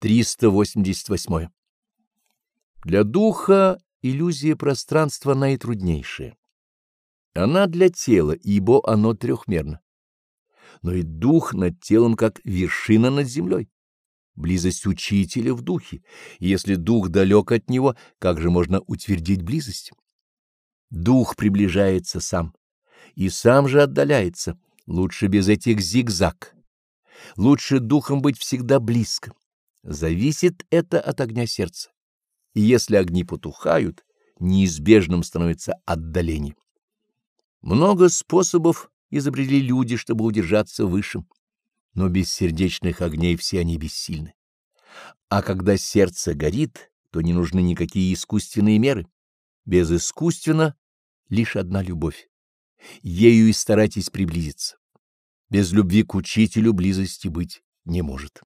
388. Для духа иллюзия пространства наитруднейшая. Она для тела, ибо оно трехмерно. Но и дух над телом как вершина над землей. Близость учителя в духе. Если дух далек от него, как же можно утвердить близость? Дух приближается сам, и сам же отдаляется. Лучше без этих зигзаг. Лучше духом быть всегда близко. Зависит это от огня сердца. И если огни потухают, неизбежным становится отдаление. Много способов изобрели люди, чтобы удержаться выше, но без сердечных огней все они бессильны. А когда сердце горит, то не нужны никакие искусственные меры. Без искусственно лишь одна любовь. Ею и старайтесь приблизиться. Без любви к учителю близости быть не может.